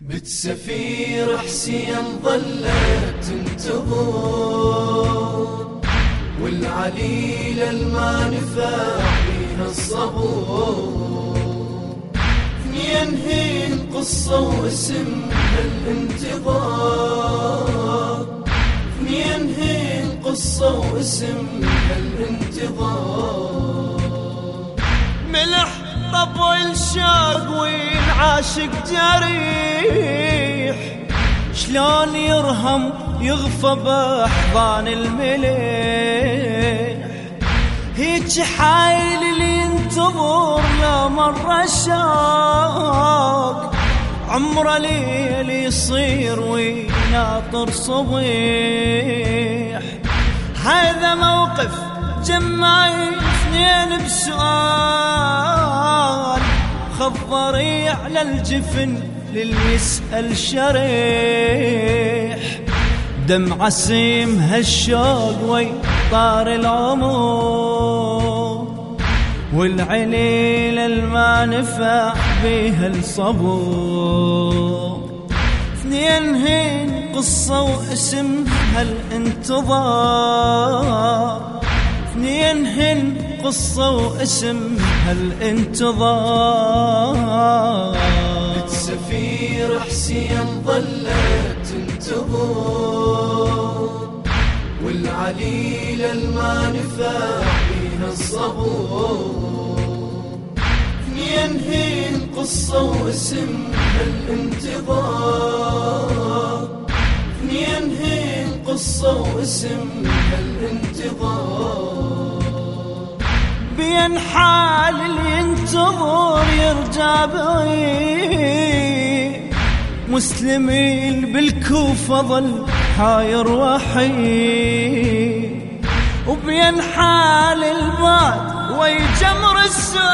بتسفير حسين ظلت تنتظر والعليل الما نفع فيها الصبور. اثنين هين قصة واسم الانتظار اثنين هين قصة واسم الانتظار ملح طبع الشوق عاشق جريح. شلون يرهم يغفى بأحضان المليح. هيج حايل اللي ينتظر لا مرة شاق عمره ليل يصير ويناطر صبيح. هذا موقف جمع اثنين بسؤال. خضري على الجفن للي يسأل شريح. دم عسيم هالشوق وي طار العمر والعليل الما نفع بيها الصبور. اثنين هين قصة واسم هالانتظار. اثنين هن قصة واسم هالانتظار. السفير حسين ظلت تنتظر. والعليل الما نفع فيها الصبور. اثنين هين قصة واسم هالانتظار. اثنين هين قصة واسم هالانتظار. بين حال اللي ينتظر يرجع بعيد. مسلمين بالكوفة ظل حاير وحيد. وبين حال البعد ويجمر السؤال.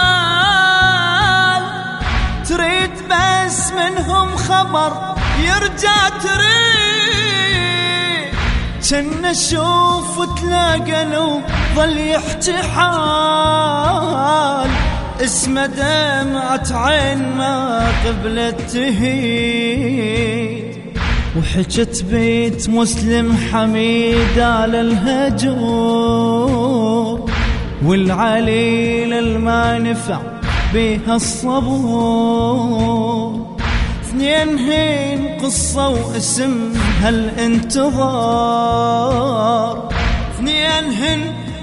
تريد بس منهم خبر يرجع تريد. كنا نشوف وتلاقى لو ظل يحكي حال اسمه دمعة عين ما قبلت تهيد وحكت بيت مسلم حميد على الهجور. والعليل الما نفع بها الصبور. اثنين هين قصة واسم هالانتظار. اثنين هن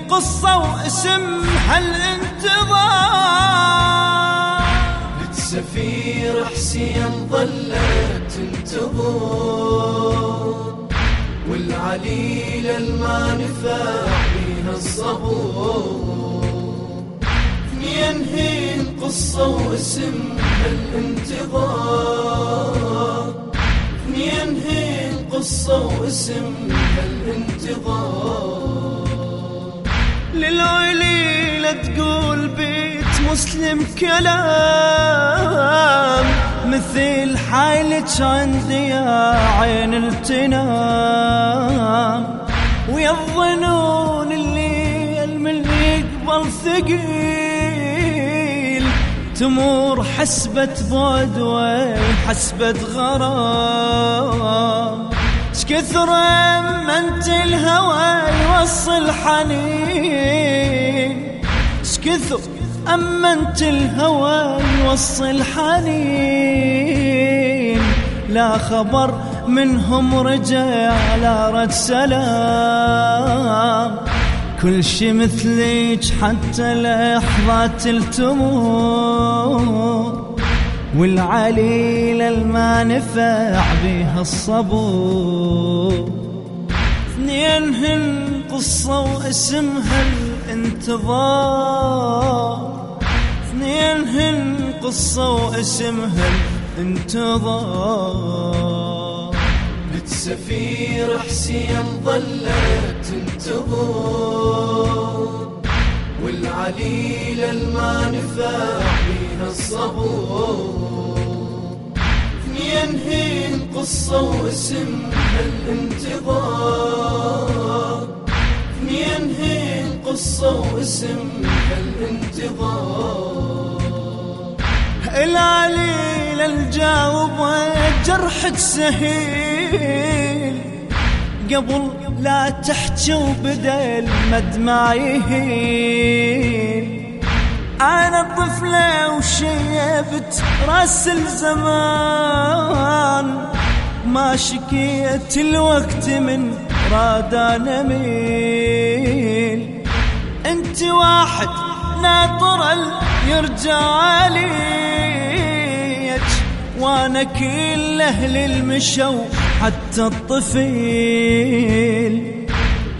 قصة واسم هالانتظار. بتسفير حسين ظلت تنتظر والعليل الما نفع فيها الصبور. اثنين هين قصة واسم هالانتظار. قصة واسم هالانتظار للعليلة تقول بيت مسلم كلام مثل حالك عندي يا عين التنام. ويا الظنون اللي من يقبل ثقيل تمور حسبة بود وحسبة غرام. شكثر أمنت الهوى يوصل حنين؟ شكثر أمنت الهوى يوصل حنين؟ لا خبر منهم رجع لا رد سلام. كل شي مثليك حتى لحظات التمور والعليل الما نفع بها الصبور. اثنين هن قصة واسمها الانتظار اثنين هن قصة واسمها الانتظار بتسفير حسين ظلت تنتظر والعليل نفع اثنين هين قصة واسم هالانتظار. اثنين هين قصة واسم هالانتظار؟ العليل الجاوب جرحك سهيل قبل لا تحكي وبدأ المدمع يهيل. أنا طفلة وشيبت راس الزمان ما شكيت الوقت من راد نميل انت واحد ناطر يرجع ليك وأنا كل أهل المشو حتى الطفيل.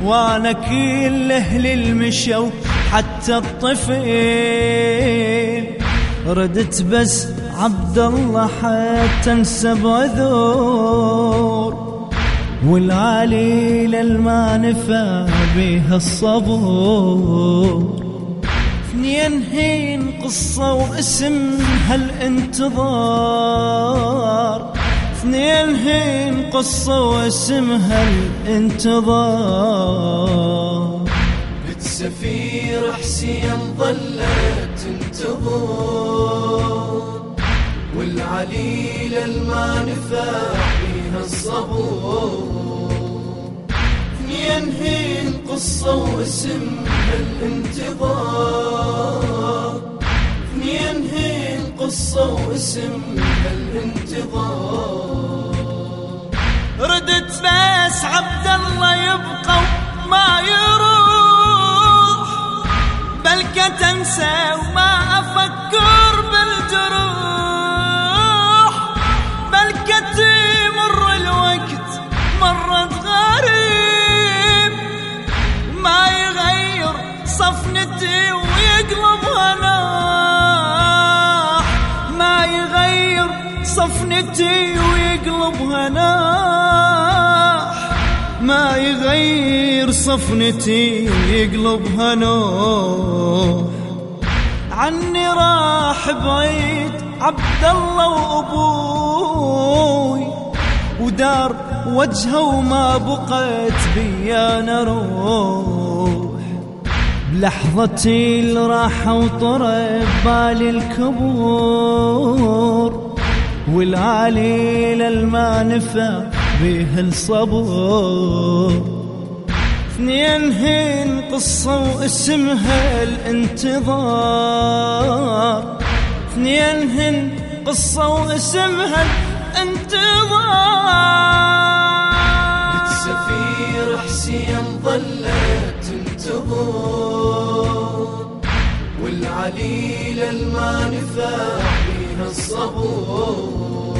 وأنا كل أهل المشو حتى الطفيل. ردت بس عبد الله حتى انسب عذور والعالي للما نفى بها الصبور. اثنين هين قصة واسم هالانتظار اثنين هين قصة واسم هالانتظار. سفير حسين ظلت والعليل الما نفع فيها الصبور اثنين هين قصة واسم الانتظار اثنين هين قصة واسم الانتظار ردت بس عبد الله يبقى ما يروح بل تنسى وما صفنتي ويقلب هناح ما يغير صفنتي ويقلبها نوح عني راح بعيد عبد الله وأبوي. ودار وجهه وما بقيت بي أنا روح. بلحظتي الراحة وطرب بالي الكبور. والعالي للما نفى به الصبور. اثنين هين قصة واسمها الانتظار. اثنين هن قصة واسمها الانتظار. السفير حسين ظلت تنتظر والعليل الما نفع فيها الصبور.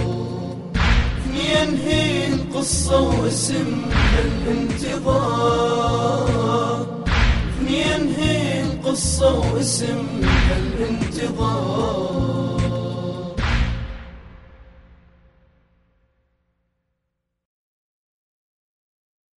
اثنين هين قصة واسم الانتظار. اثنين هين قصة واسم الانتظار.